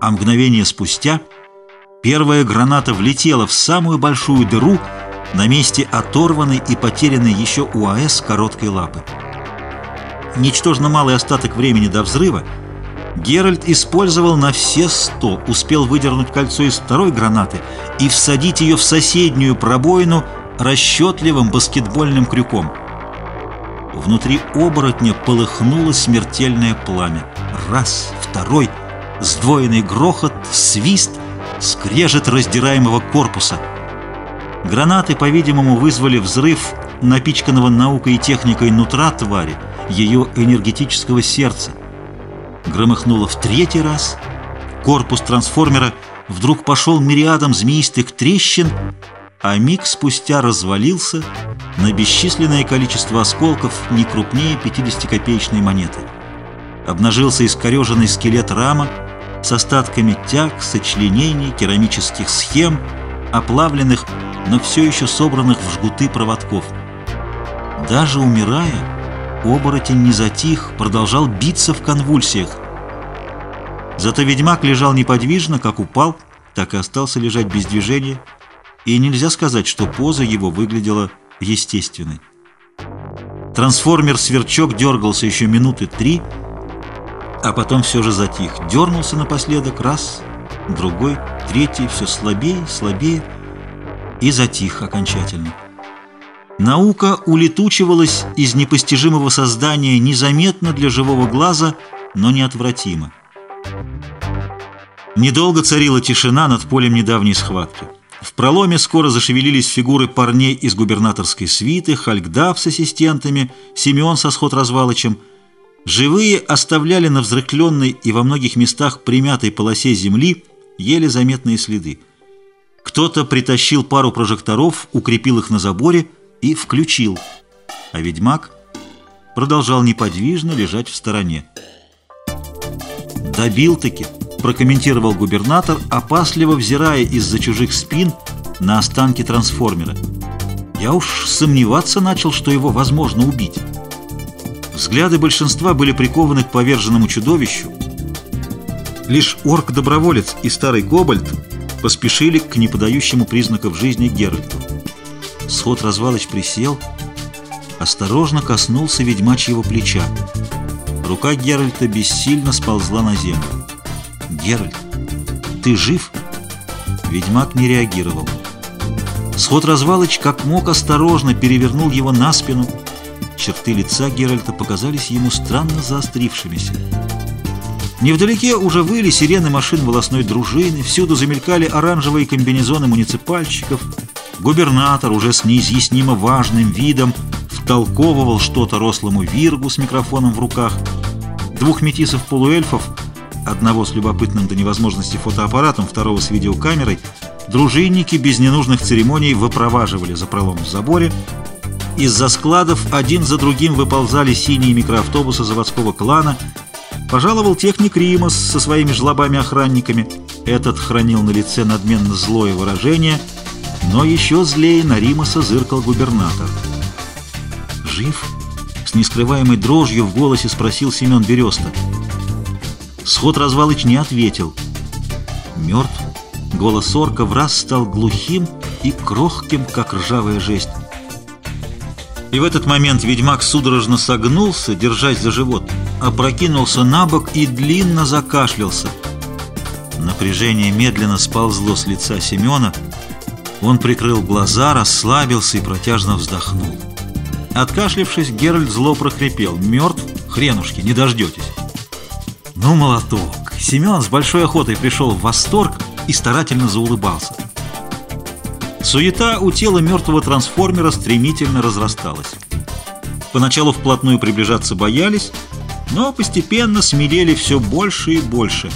а мгновение спустя первая граната влетела в самую большую дыру на месте оторванной и потерянной еще УАС короткой лапы. Ничтожно малый остаток времени до взрыва Геральт использовал на все сто, успел выдернуть кольцо из второй гранаты и всадить ее в соседнюю пробоину расчетливым баскетбольным крюком. Внутри оборотня полыхнуло смертельное пламя. Раз, второй, сдвоенный грохот, свист, скрежет раздираемого корпуса. Гранаты, по-видимому, вызвали взрыв напичканного наукой и техникой нутра твари, ее энергетического сердца. Громыхнуло в третий раз. Корпус трансформера вдруг пошел мириадом змеистых трещин, а миг спустя развалился на бесчисленное количество осколков не крупнее 50-копеечной монеты. Обнажился искореженный скелет рама с остатками тяг, сочленений, керамических схем, оплавленных, но все еще собранных в жгуты проводков. Даже умирая, оборотень не затих, продолжал биться в конвульсиях. Зато ведьмак лежал неподвижно, как упал, так и остался лежать без движения, и нельзя сказать, что поза его выглядела естественной. Трансформер-сверчок дергался еще минуты три, а потом все же затих. Дернулся напоследок раз, другой, третий, все слабее, слабее, и затих окончательно. Наука улетучивалась из непостижимого создания незаметно для живого глаза, но неотвратимо. Недолго царила тишина над полем недавней схватки. В проломе скоро зашевелились фигуры парней из губернаторской свиты, Хальгдав с ассистентами, Симеон со сход развалочем. Живые оставляли на взрыхленной и во многих местах примятой полосе земли еле заметные следы. Кто-то притащил пару прожекторов, укрепил их на заборе и включил, а ведьмак продолжал неподвижно лежать в стороне. «Добил-таки!» прокомментировал губернатор, опасливо взирая из-за чужих спин на останки трансформера. Я уж сомневаться начал, что его возможно убить. Взгляды большинства были прикованы к поверженному чудовищу. Лишь орк-доброволец и старый Гобальд поспешили к неподающему признаков жизни Геральту. Сход развалыч присел, осторожно коснулся ведьмачьего плеча. Рука Геральта бессильно сползла на землю. «Геральт, ты жив?» Ведьмак не реагировал. Сход развалыч как мог осторожно перевернул его на спину. Черты лица Геральта показались ему странно заострившимися. Невдалеке уже выли сирены машин волосной дружины, всюду замелькали оранжевые комбинезоны муниципальщиков. Губернатор уже с неизъяснимо важным видом втолковывал что-то рослому виргу с микрофоном в руках. Двух метисов-полуэльфов одного с любопытным до невозможности фотоаппаратом, второго с видеокамерой, дружинники без ненужных церемоний выпроваживали за пролом в заборе. Из-за складов один за другим выползали синие микроавтобусы заводского клана. Пожаловал техник Римас со своими жлобами-охранниками. Этот хранил на лице надменно злое выражение, но еще злее на Римаса зыркал губернатор. «Жив?» — с нескрываемой дрожью в голосе спросил Семен Береста. Сход развалыч не ответил. Мертв. Голос орка в раз стал глухим и крохким, как ржавая жесть. И в этот момент ведьмак судорожно согнулся, держась за живот, опрокинулся на бок и длинно закашлялся. Напряжение медленно сползло с лица Семена. Он прикрыл глаза, расслабился и протяжно вздохнул. Откашлившись, Геральт зло прохрипел. «Мертв? Хренушки, не дождетесь!» Ну, молоток! Семен с большой охотой пришел в восторг и старательно заулыбался. Суета у тела мертвого трансформера стремительно разрасталась. Поначалу вплотную приближаться боялись, но постепенно смелели все больше и больше.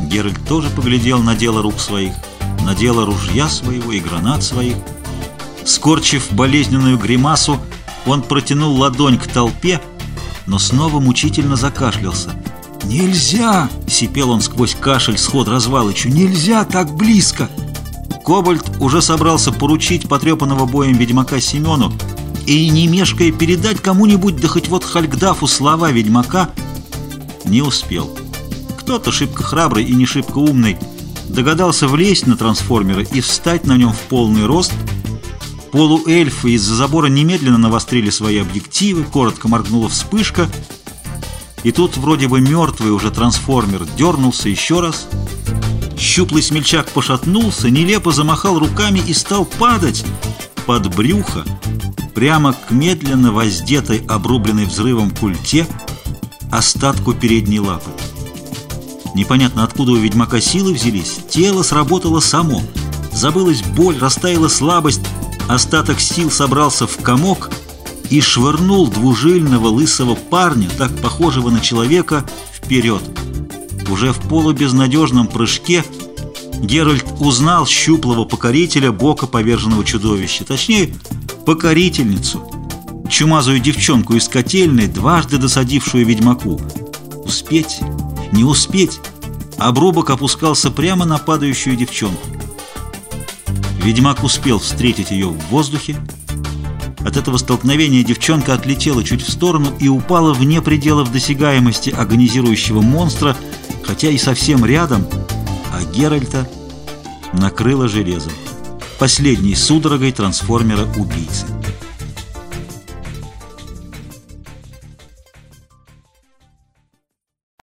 Геральт тоже поглядел на дело рук своих, на дело ружья своего и гранат своих. Скорчив болезненную гримасу, он протянул ладонь к толпе, но снова мучительно закашлялся. «Нельзя!» — сипел он сквозь кашель сход развалычу. «Нельзя так близко!» Кобальт уже собрался поручить потрепанного боем ведьмака Семену и, не мешкая, передать кому-нибудь, да хоть вот Хальгдафу слова ведьмака, не успел. Кто-то шибко храбрый и не шибко умный догадался влезть на трансформеры и встать на нем в полный рост. Полуэльфы из-за забора немедленно навострили свои объективы, коротко моргнула вспышка, и тут вроде бы мертвый уже трансформер дернулся еще раз. Щуплый смельчак пошатнулся, нелепо замахал руками и стал падать под брюхо, прямо к медленно воздетой, обрубленной взрывом культе, остатку передней лапы. Непонятно, откуда у ведьмака силы взялись. Тело сработало само. Забылась боль, растаяла слабость. Остаток сил собрался в комок и швырнул двужильного лысого парня, так похожего на человека, вперед. Уже в полубезнадежном прыжке Геральт узнал щуплого покорителя бока поверженного чудовища. Точнее, покорительницу. Чумазую девчонку из котельной, дважды досадившую ведьмаку. Успеть? Не успеть. Обрубок опускался прямо на падающую девчонку. Ведьмак успел встретить ее в воздухе. От этого столкновения девчонка отлетела чуть в сторону и упала вне пределов досягаемости агонизирующего монстра, хотя и совсем рядом, а Геральта накрыло железом, последней судорогой трансформера убийцы.